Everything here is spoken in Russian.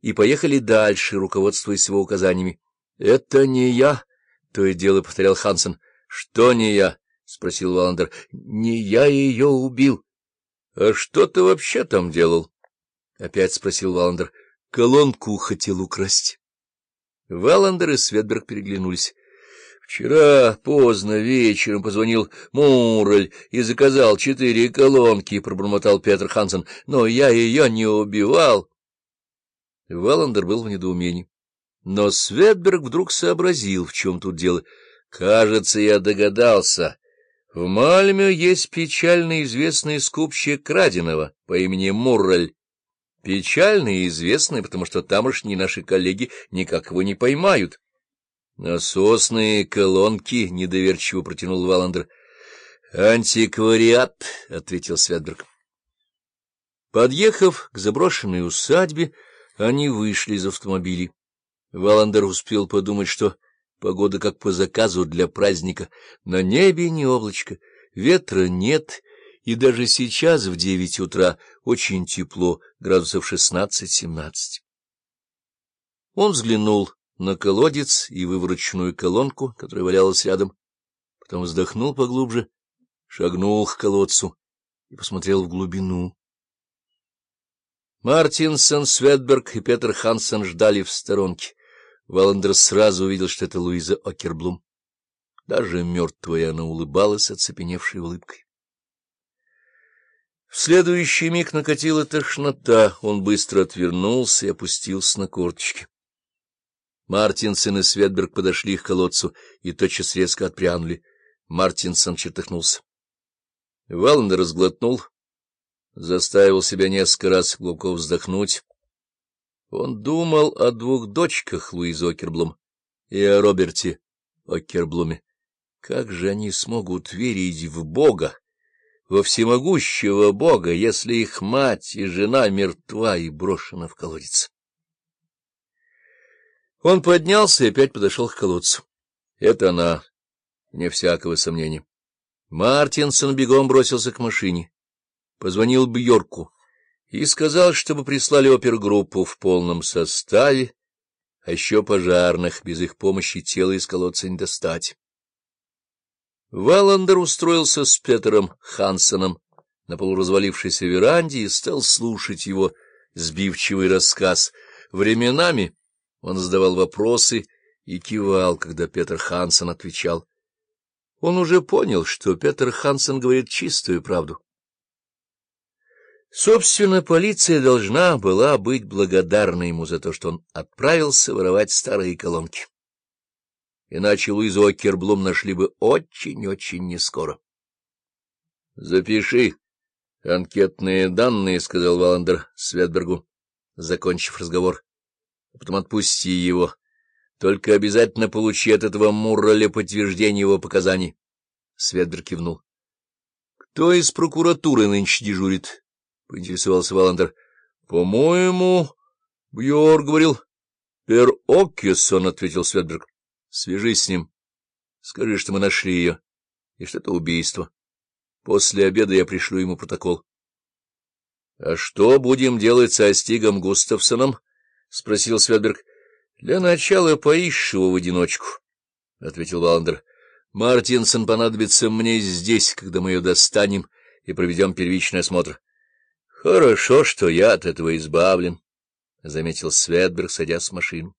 и поехали дальше, руководствуясь его указаниями. — Это не я, — то и дело повторял Хансен. — Что не я? — спросил Валандер. — Не я ее убил. — А что ты вообще там делал? — опять спросил Валандер. — Колонку хотел украсть. Валандер и Светберг переглянулись. Вчера поздно вечером позвонил Мураль и заказал четыре колонки, — пробормотал Петр Хансен, — но я ее не убивал. Валандер был в недоумении. Но Светберг вдруг сообразил, в чем тут дело. Кажется, я догадался. В Мальме есть печально известный скупщик краденого по имени Муррель. Печально известный, потому что тамошние наши коллеги никак его не поймают. Насосные колонки, — недоверчиво протянул Валандер. — Антиквариат, — ответил Светберг. Подъехав к заброшенной усадьбе, они вышли из автомобилей. Валандер успел подумать, что погода как по заказу для праздника. На небе не облачко, ветра нет, и даже сейчас в девять утра очень тепло, градусов шестнадцать-семнадцать. Он взглянул на колодец и вывороченную колонку, которая валялась рядом, потом вздохнул поглубже, шагнул к колодцу и посмотрел в глубину. Мартинсон, Светберг и Петр Хансен ждали в сторонке. Валандер сразу увидел, что это Луиза Окерблум. Даже мертвая она улыбалась оцепеневшей улыбкой. В следующий миг накатила тошнота, он быстро отвернулся и опустился на корточки. Мартинсон и Светберг подошли к колодцу и тотчас резко отпрянули. Мартинсон чертыхнулся. Валандер разглотнул, заставил себя несколько раз глубоко вздохнуть. Он думал о двух дочках Луизы Окерблум и о Роберте Окерблуме. Как же они смогут верить в Бога, во всемогущего Бога, если их мать и жена мертва и брошена в колодец? Он поднялся и опять подошел к колодцу. Это она, вне всякого сомнения. Мартинсон бегом бросился к машине, позвонил Бьорку и сказал, чтобы прислали опергруппу в полном составе, а еще пожарных, без их помощи тело из колодца не достать. Валандер устроился с Петером Хансеном на полуразвалившейся веранде и стал слушать его сбивчивый рассказ. Временами он задавал вопросы и кивал, когда Петр Хансен отвечал. Он уже понял, что Петр Хансен говорит чистую правду. Собственно, полиция должна была быть благодарна ему за то, что он отправился воровать старые колонки. Иначе Луизу Окерблум нашли бы очень-очень нескоро. — Запиши анкетные данные, — сказал Валандер Светбергу, закончив разговор потом отпусти его. Только обязательно получи от этого Мурроля подтверждение его показаний. Светберг кивнул. — Кто из прокуратуры нынче дежурит? — поинтересовался Валандер. — По-моему, Бьор говорил. — Пер Оккесон, — ответил Светберг. — Свяжись с ним. Скажи, что мы нашли ее, и что это убийство. После обеда я пришлю ему протокол. — А что будем делать со Стигом Густавсоном? — спросил Светберг. — Для начала поищи его в одиночку, — ответил Валандер. — Мартинсон понадобится мне здесь, когда мы ее достанем и проведем первичный осмотр. — Хорошо, что я от этого избавлен, — заметил Светберг, садясь в машину.